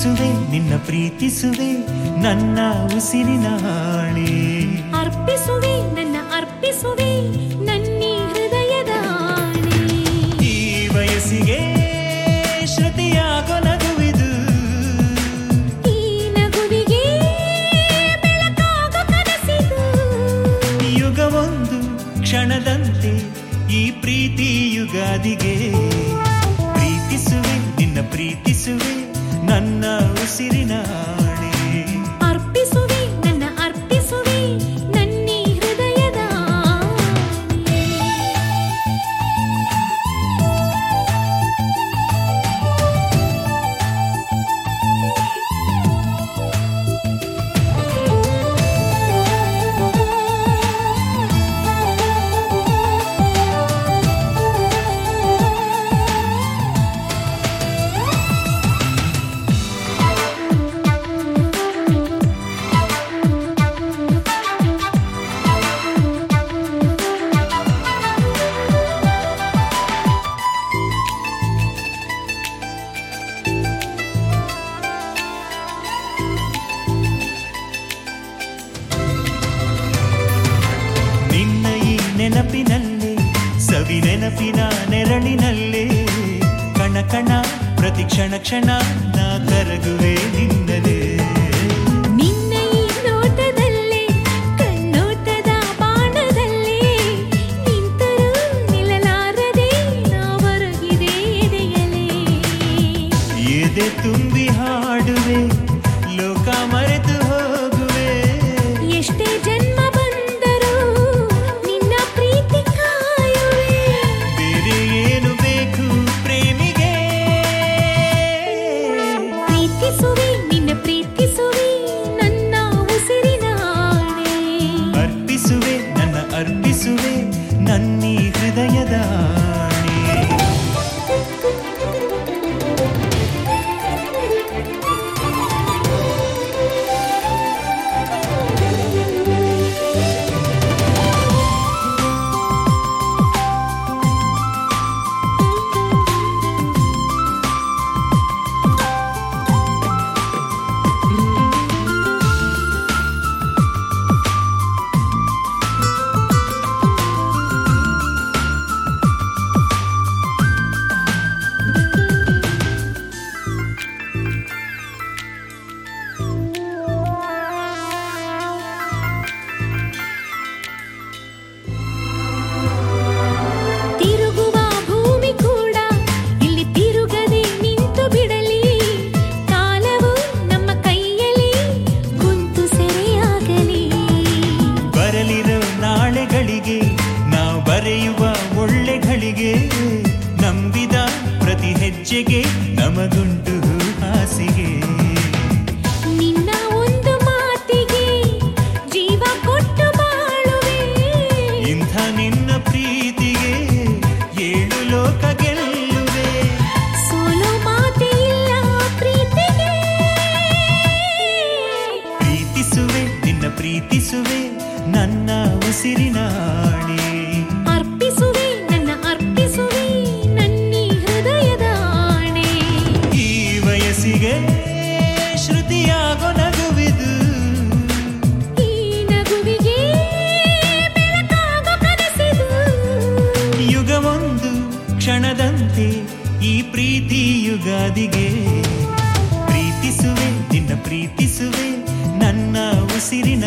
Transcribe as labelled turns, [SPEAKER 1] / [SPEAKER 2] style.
[SPEAKER 1] ಪ್ರೀತಿಸುವೆ ನಿನ್ನ ಪ್ರೀತಿಸುವೆ ನನ್ನ ಉಸಿರಿನ ಹಾಳೆ.
[SPEAKER 2] ಅರ್ಪಿಸುವೆ ನನ್ನ ಅರ್ಪಿಸುವೆ ನನ್ನಿ ಹೃದಯದ
[SPEAKER 1] ಈ ವಯಸ್ಸಿಗೆ ಶ್ರುತಿಯಾಗೋ ನಗುವಿದು
[SPEAKER 2] ಈ ನಗುವಿಗೆ ಬೆಳಕಾಗೋ ಕನಸಿದು.
[SPEAKER 1] ಯುಗವೊಂದು ಕ್ಷಣದಂತೆ ಈ ಪ್ರೀತಿ ಯುಗಾದಿಗೆ. ನೆನಪಿನಲ್ಲೇ ಸವಿ ನೆನಪಿನ ನೆರಳಿನಲ್ಲಿ ಕಣ ಕಣ ಪ್ರತಿ ಕ್ಷಣ ಕ್ಷಣ ನಾ ಕರಗುವೆ
[SPEAKER 2] ನಿನ್ನ ನನ್ನೀ
[SPEAKER 1] ಹೃದಯದ
[SPEAKER 2] ನನ್ನ
[SPEAKER 1] ಉಸಿರಿನ
[SPEAKER 2] ಅರ್ಪಿಸುವೆ ನನ್ನ ಅರ್ಪಿಸುವೆ ನನ್ನಿ ಹೃದಯದ ಆಣೆ.
[SPEAKER 1] ಈ ವಯಸ್ಸಿಗೆ ಶ್ರುತಿಯಾಗೋ ನಗುವಿದು.
[SPEAKER 2] ಈ ನಗುವಿಗೆ ಬೆಳಕಾಗೋ ಕನಸಿದು.
[SPEAKER 1] ಯುಗವೊಂದು ಕ್ಷಣದಂತೆ ಈ ಪ್ರೀತಿ ಯುಗಾದಿಗೆ. ಪ್ರೀತಿಸುವೆ ನಿನ್ನ ಪ್ರೀತಿಸುವೆ ನನ್ನ ಉಸಿರಿನ